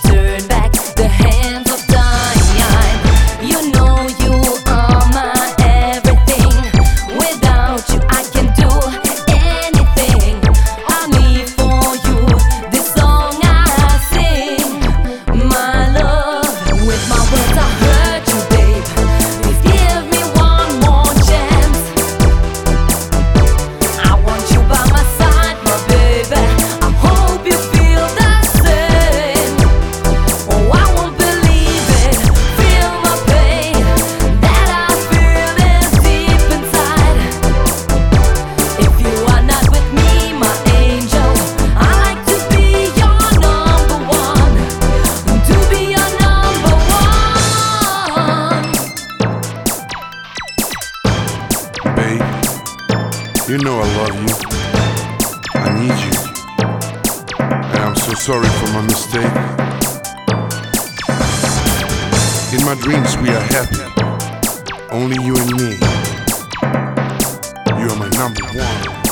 turn back. You know I love you. I need you. And I'm so sorry for my mistake. In my dreams, we are happy. Only you and me. You are my number one.